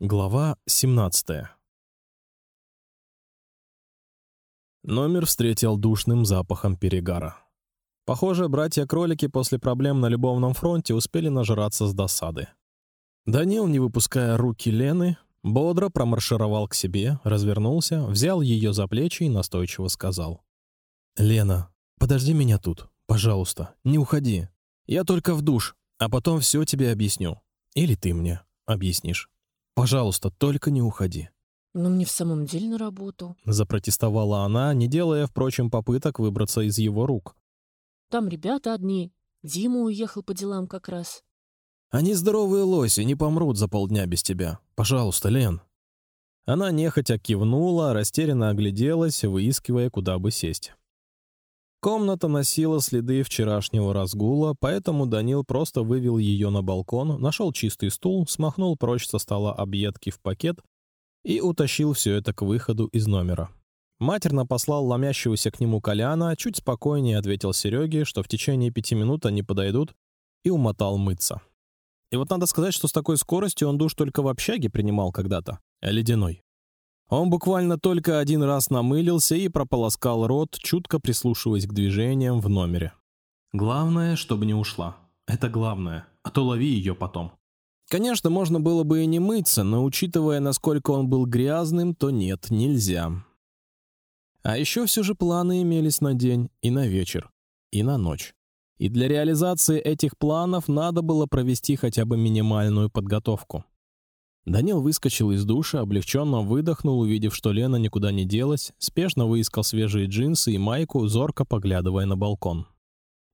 Глава 17. Номер встретил душным запахом перегара. Похоже, братья-кролики после проблем на любовном фронте успели нажраться с досады. Данил, не выпуская руки Лены, бодро промаршировал к себе, развернулся, взял ее за плечи и настойчиво сказал: "Лена, подожди меня тут, пожалуйста, не уходи. Я только в душ, а потом все тебе объясню. Или ты мне объяснишь". Пожалуйста, только не уходи. Но мне в самом деле на работу. Запротестовала она, не делая, впрочем, попыток выбраться из его рук. Там ребята одни. Дима уехал по делам как раз. Они здоровые лоси, не помрут за полдня без тебя. Пожалуйста, Лен. Она нехотя кивнула, растерянно огляделась, выискивая, куда бы сесть. Комната носила следы вчерашнего разгула, поэтому Данил просто вывел ее на балкон, нашел чистый стул, смахнул прочь со стола объедки в пакет и утащил все это к выходу из номера. Матерно послал ломящегося к нему Коляна, чуть спокойнее ответил Сереге, что в течение пяти минут они подойдут, и умотал мыться. И вот надо сказать, что с такой скоростью он душ только в общаге принимал когда-то, а ледяной. Он буквально только один раз намылился и прополоскал рот, чутко прислушиваясь к движениям в номере. Главное, чтобы не ушла. Это главное, а то лови ее потом. Конечно, можно было бы и не мыться, но учитывая, насколько он был грязным, то нет, нельзя. А еще все же планы имелись на день и на вечер и на ночь. И для реализации этих планов надо было провести хотя бы минимальную подготовку. Данил выскочил из душа, облегченно выдохнул, увидев, что Лена никуда не делась, спешно выискал свежие джинсы и майку, зорко поглядывая на балкон.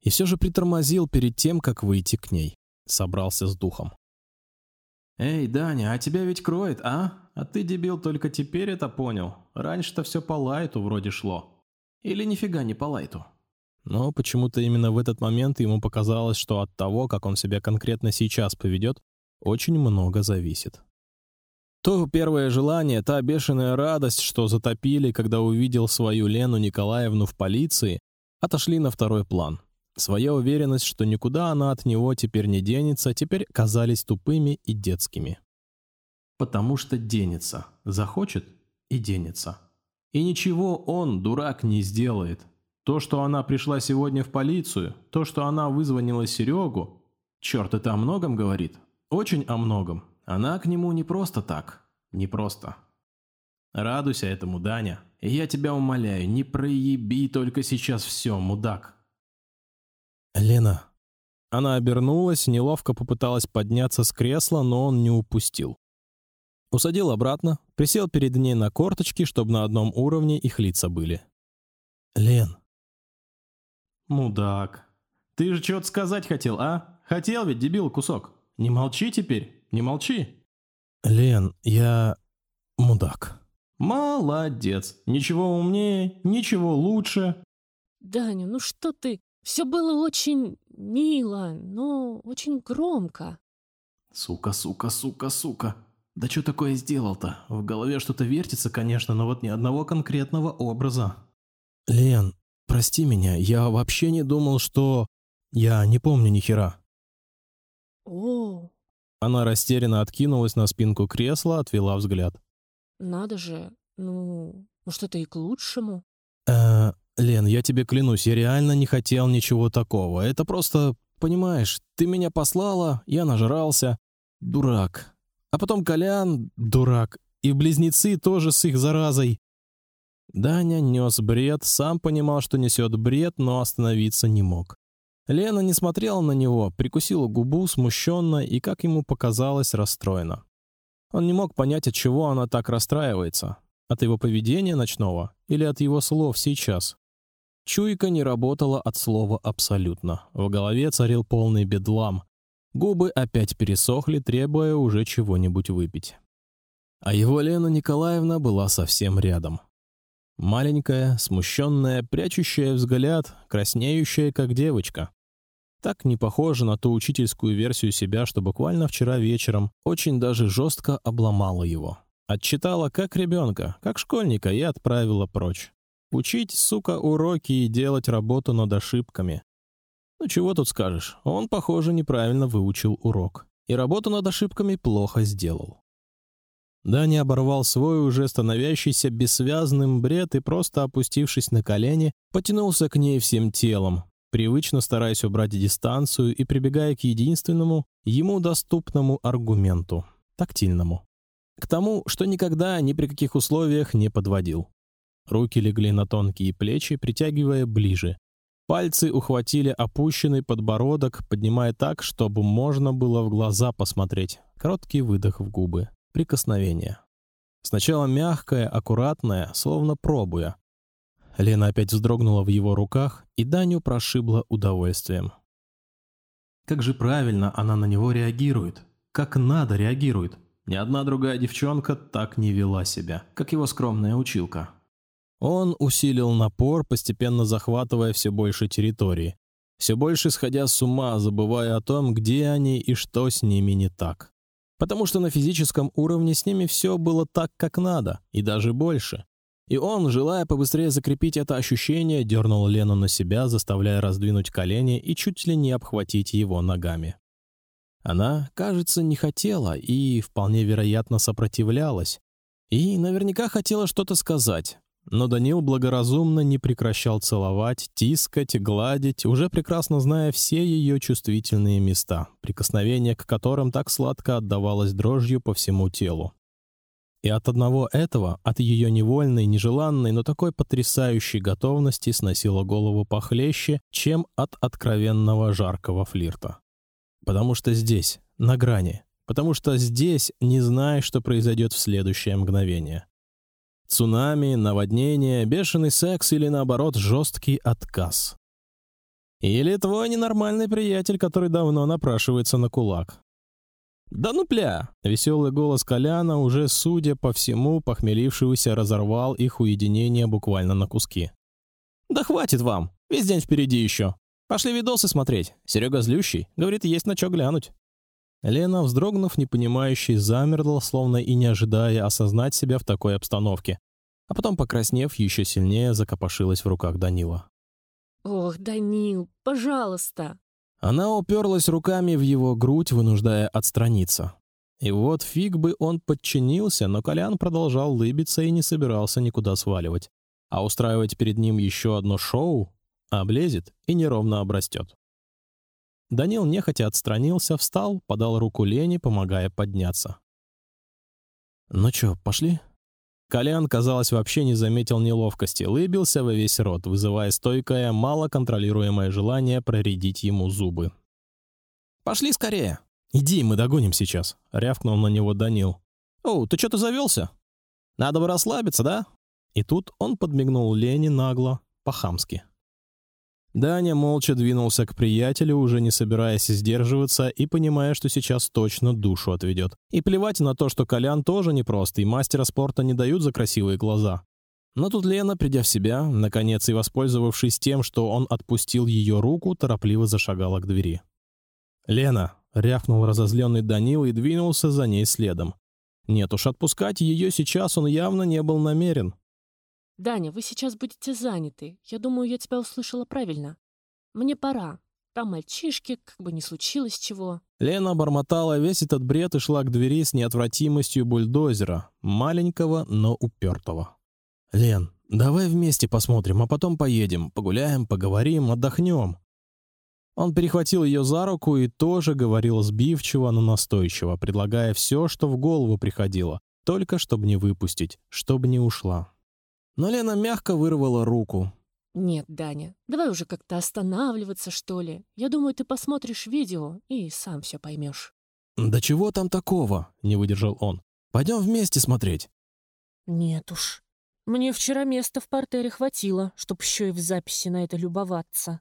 И все же притормозил перед тем, как выйти к ней. Собрался с духом. Эй, Даня, а тебя ведь кроет, а? А ты дебил только теперь это понял. Раньше-то все по лайту вроде шло. Или нифига не по лайту. Но почему-то именно в этот момент ему показалось, что от того, как он себя конкретно сейчас поведет, очень много зависит. То первое желание, та бешеная радость, что затопили, когда увидел свою Лену Николаевну в полиции, отошли на второй план. Своя уверенность, что никуда она от него теперь не денется, теперь казались тупыми и детскими. Потому что денется, захочет и денется. И ничего он, дурак, не сделает. То, что она пришла сегодня в полицию, то, что она вызвонила Серегу, черт, это о многом говорит, очень о многом. Она к нему не просто так. Не просто. Радуйся этому, Даня. И я тебя умоляю, не проеби только сейчас все, мудак. Лена. Она обернулась, неловко попыталась подняться с кресла, но он не упустил. Усадил обратно, присел перед ней на корточки, чтобы на одном уровне их лица были. Лен. Мудак. Ты же что-то сказать хотел, а? Хотел ведь, дебил кусок. Не молчи теперь, не молчи. Лен, я мудак. Молодец. Ничего умнее, ничего лучше. Даня, ну что ты? Все было очень мило, но очень громко. Сука, сука, сука, сука. Да что такое сделал-то? В голове что-то вертится, конечно, но вот ни одного конкретного образа. Лен, прости меня, я вообще не думал, что... Я не помню ни хера. О, она растерянно откинулась на спинку кресла, отвела взгляд. надо же. Ну, может, это и к лучшему. Э, Лен, я тебе клянусь, я реально не хотел ничего такого. Это просто, понимаешь, ты меня послала, я нажрался. Дурак. А потом Колян, дурак. И близнецы тоже с их заразой. Даня нес бред, сам понимал, что несет бред, но остановиться не мог. Лена не смотрела на него, прикусила губу смущенно и, как ему показалось, расстроена. Он не мог понять, от чего она так расстраивается, от его поведения ночного или от его слов сейчас. Чуйка не работала от слова абсолютно. В голове царил полный бедлам. Губы опять пересохли, требуя уже чего-нибудь выпить. А его Лена Николаевна была совсем рядом. Маленькая, смущенная, прячущая взгляд, краснеющая, как девочка. Так не похожа на ту учительскую версию себя, что буквально вчера вечером очень даже жестко обломала его. Отчитала как ребенка, как школьника и отправила прочь. Учить, сука, уроки и делать работу над ошибками. Ну чего тут скажешь? Он, похоже, неправильно выучил урок и работу над ошибками плохо сделал. Дани оборвал свой уже становящийся бессвязным бред и просто опустившись на колени, потянулся к ней всем телом, привычно стараясь убрать дистанцию и прибегая к единственному ему доступному аргументу тактильному, к тому, что никогда ни при каких условиях не подводил. Руки легли на тонкие плечи, притягивая ближе. Пальцы ухватили опущенный подбородок, поднимая так, чтобы можно было в глаза посмотреть. Короткий выдох в губы прикосновение. Сначала мягкое, аккуратное, словно пробуя. Лена опять вздрогнула в его руках, и Даню прошибла удовольствием. Как же правильно она на него реагирует, как надо реагирует. Ни одна другая девчонка так не вела себя, как его скромная училка. Он усилил напор, постепенно захватывая все больше территории, все больше сходя с ума, забывая о том, где они и что с ними не так потому что на физическом уровне с ними все было так, как надо, и даже больше. И он, желая побыстрее закрепить это ощущение, дернул Лену на себя, заставляя раздвинуть колени и чуть ли не обхватить его ногами. Она, кажется, не хотела и вполне вероятно сопротивлялась, и наверняка хотела что-то сказать, но Данил благоразумно не прекращал целовать, тискать, гладить, уже прекрасно зная все ее чувствительные места, прикосновение к которым так сладко отдавалось дрожью по всему телу. И от одного этого, от ее невольной, нежеланной, но такой потрясающей готовности сносило голову похлеще, чем от откровенного жаркого флирта. Потому что здесь, на грани, потому что здесь не знаешь, что произойдет в следующее мгновение. Цунами, наводнение, бешеный секс или наоборот жесткий отказ. Или твой ненормальный приятель, который давно напрашивается на кулак. Да ну пля! Веселый голос Коляна уже, судя по всему, похмелившегося разорвал их уединение буквально на куски. Да хватит вам, весь день впереди еще. Пошли видосы смотреть. Серега злющий, говорит, есть на что глянуть. Лена, вздрогнув, непонимающе замерла, словно и не ожидая осознать себя в такой обстановке, а потом, покраснев, еще сильнее закопошилась в руках Данила. Ох, Данил, пожалуйста. Она уперлась руками в его грудь, вынуждая отстраниться. И вот фиг бы он подчинился, но Колян продолжал лыбиться и не собирался никуда сваливать, а устраивать перед ним еще одно шоу облезет и неровно обрастет. Данил нехотя отстранился, встал, подал руку Лене, помогая подняться. Ну чё, пошли? Колян, казалось, вообще не заметил неловкости, лыбился во весь рот, вызывая стойкое, мало контролируемое желание проредить ему зубы. Пошли скорее. Иди, мы догоним сейчас. Рявкнул на него Данил. О, ты что-то завелся? Надо бы расслабиться, да? И тут он подмигнул Лене нагло, по-хамски. Даня молча двинулся к приятелю, уже не собираясь сдерживаться и понимая, что сейчас точно душу отведет. И плевать на то, что Колян тоже непрост, и мастера спорта не дают за красивые глаза. Но тут Лена, придя в себя, наконец и воспользовавшись тем, что он отпустил ее руку, торопливо зашагала к двери. Лена рявкнул разозленный Данил и двинулся за ней следом. Нет уж, отпускать ее сейчас он явно не был намерен. Даня, вы сейчас будете заняты. Я думаю, я тебя услышала правильно. Мне пора. Там мальчишки, как бы не случилось чего. Лена бормотала весь этот бред и шла к двери с неотвратимостью бульдозера, маленького, но упертого. Лен, давай вместе посмотрим, а потом поедем, погуляем, поговорим, отдохнем. Он перехватил ее за руку и тоже говорил сбивчиво, но настойчиво, предлагая все, что в голову приходило, только чтобы не выпустить, чтобы не ушла. Но Лена мягко вырвала руку. Нет, Даня, давай уже как-то останавливаться, что ли. Я думаю, ты посмотришь видео и сам все поймешь. Да чего там такого? Не выдержал он. Пойдем вместе смотреть. Нет уж. Мне вчера места в портере хватило, чтоб еще и в записи на это любоваться.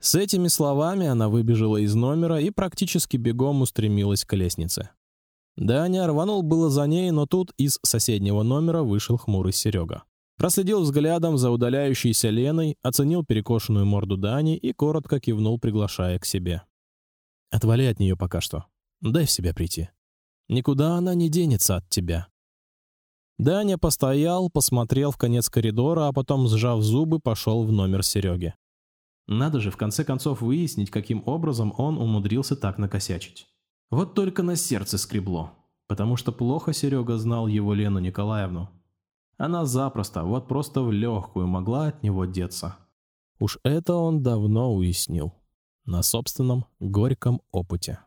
С этими словами она выбежала из номера и практически бегом устремилась к лестнице. Даня рванул было за ней, но тут из соседнего номера вышел хмурый Серега. Проследил взглядом за удаляющейся Леной, оценил перекошенную морду Дани и коротко кивнул, приглашая к себе. Отвали от нее пока что. Дай в себя прийти. Никуда она не денется от тебя. Даня постоял, посмотрел в конец коридора, а потом, сжав зубы, пошел в номер Сереги. Надо же в конце концов выяснить, каким образом он умудрился так накосячить. Вот только на сердце скребло. потому что плохо Серега знал его Лену Николаевну. Она запросто, вот просто в легкую могла от него деться. Уж это он давно уяснил. На собственном горьком опыте.